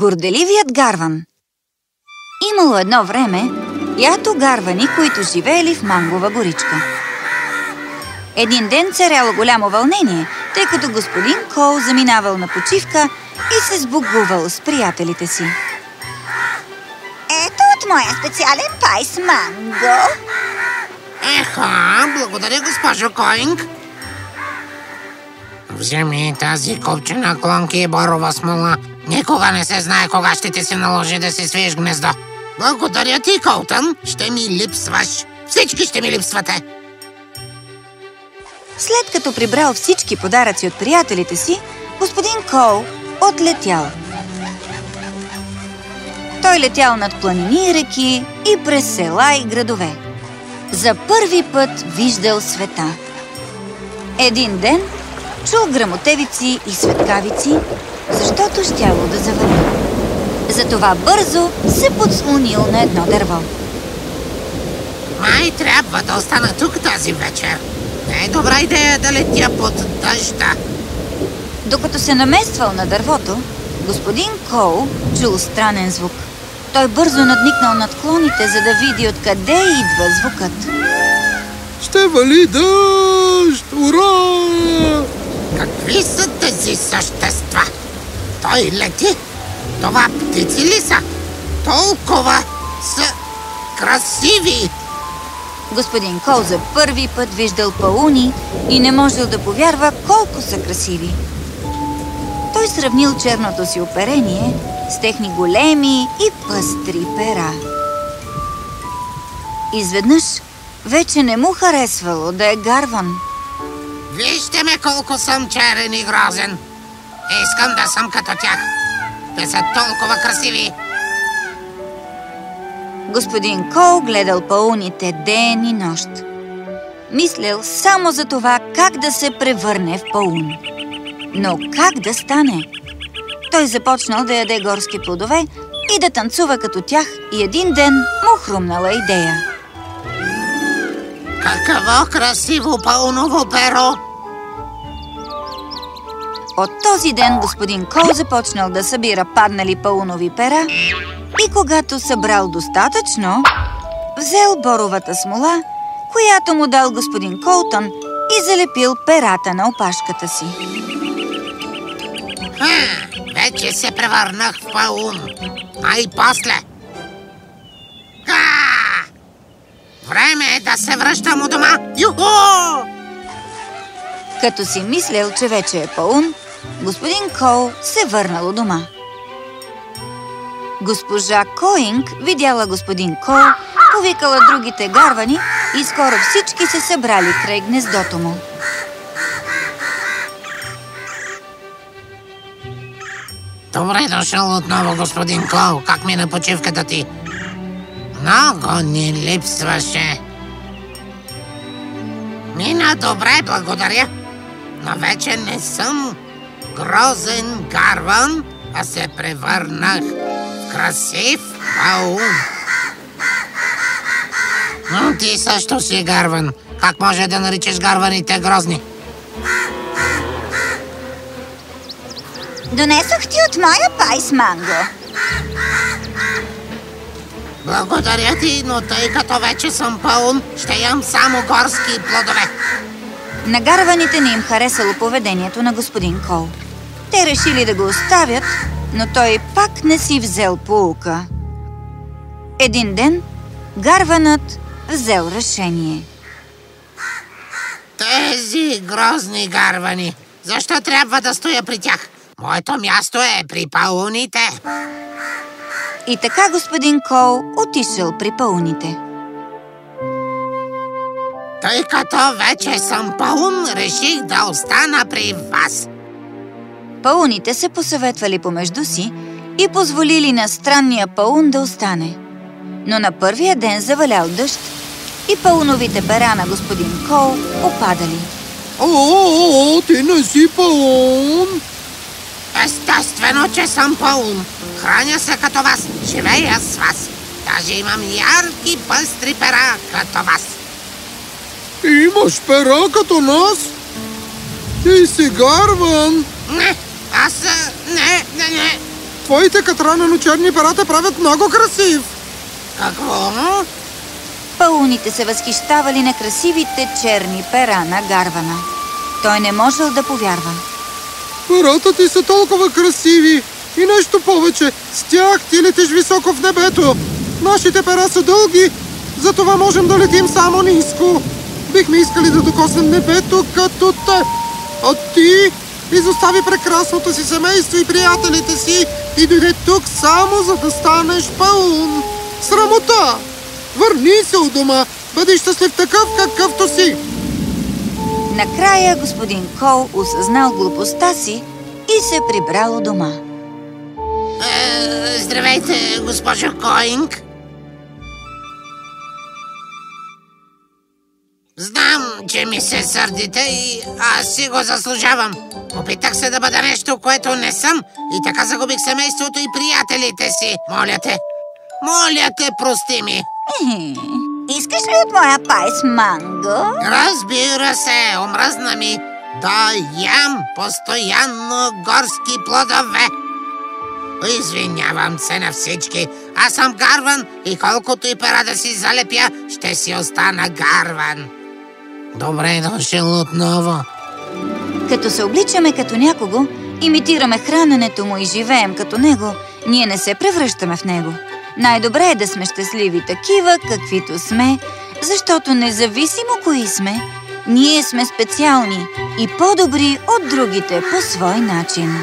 Горделивият гарван Имало едно време ято гарвани, които живеели в мангова горичка. Един ден царяло голямо вълнение, тъй като господин Кол заминавал на почивка и се сбогувал с приятелите си. Ето от моя специален пай с манго. Еха, благодаря, госпожо Коинг. Вземи тази копчена клонки и борова смола. Никога не се знае кога ще ти се наложи да си свиеш гнездо. Благодаря ти, Колтън. Ще ми липсваш. Всички ще ми липсвате. След като прибрал всички подаръци от приятелите си, господин Кол отлетял. Той летял над планини и реки и през села и градове. За първи път виждал света. Един ден чул грамотевици и светкавици, защото щяло да завали. Затова бързо се подслонил на едно дърво. Май трябва да остана тук тази вечер. Не е добра идея да летя под дъжда. Докато се намествал на дървото, господин Коу чул странен звук. Той бързо надникнал над клоните, за да види откъде идва звукът. Ще вали дъжд! Ура! Той лети. Това птици ли са? Толкова са красиви. Господин Кол за първи път виждал пауни и не можел да повярва колко са красиви. Той сравнил черното си оперение с техни големи и пъстри пера. Изведнъж вече не му харесвало да е гарван. Вижте ме колко съм черен и грозен. Искам да съм като тях. Те са толкова красиви. Господин Кол гледал пауните ден и нощ. Мислял само за това как да се превърне в паун. Но как да стане? Той започнал да яде горски плодове и да танцува като тях и един ден му хрумнала идея. Какво красиво пауново перо! От този ден господин Кол започнал да събира паднали паунови пера и когато събрал достатъчно, взел боровата смола, която му дал господин Колтън и залепил перата на опашката си. Ха, вече се превърнах в паун. А и после. Ха! Време е да се връщам у дома. Юху! Като си мислял, че вече е паун, господин Кол се върнал у дома. Госпожа Коинг видяла господин Кол, повикала другите гарвани и скоро всички се събрали край гнездото му. Добре дошъл отново, господин Кол. Как ми на почивката ти? Много ни липсваше. Мина добре, благодаря. Но вече не съм грозен гарван, а се превърнах в красив паун. Но ти също си гарван. Как може да наричаш гарваните грозни? Донесох ти от моя пай с манго. Благодаря ти, но тъй като вече съм пълн, ще ям само горски плодове. На гарваните не им харесало поведението на господин Кол. Те решили да го оставят, но той пак не си взел поука. Един ден гарванът взел решение. Тези грозни гарвани. Защо трябва да стоя при тях? Моето място е при пауните. И така господин Кол отишъл при пауните. Тъй като вече съм паун, реших да остана при вас. Пауните се посъветвали помежду си и позволили на странния паун да остане. Но на първия ден завалял дъжд и пауновите пера на господин Кол опадали. О, ти не си паун! Естествено, че съм паун. Храня се като вас, живея с вас. Даже имам ярки пъстри пера като вас. Имаш пера като нас? Ти си гарван! Не, аз... Не, не, не. Твоите катранено черни пера те правят много красив. Какво? Пауните се възхищавали на красивите черни пера на Гарвана. Той не можел да повярва. Перата ти са толкова красиви. И нещо повече, с тях ти летиш високо в небето. Нашите пера са дълги, затова можем да летим само ниско. Бихме искали да докоснем небето като те. А ти изостави прекрасното си семейство и приятелите си и дойде тук само за да станеш паун. Срамота! Върни се у дома, бъди щастлив такъв какъвто си. Накрая господин Кол осъзнал глупостта си и се прибрал у дома. Е, здравейте, госпожо Коинг. Че ми се сърдите и аз си го заслужавам. Опитах се да бъда нещо, което не съм и така загубих семейството и приятелите си. Моля те, моля те, прости ми. Искаш ли от моя пай с манго? Разбира се, омръзна ми да ям постоянно горски плодове. Извинявам се на всички. Аз съм Гарван и колкото и пера да си залепя, ще си остана Гарван. Добре дошъл отново. Като се обличаме като някого, имитираме храненето му и живеем като него, ние не се превръщаме в него. Най-добре е да сме щастливи такива, каквито сме, защото независимо кои сме, ние сме специални и по-добри от другите по свой начин.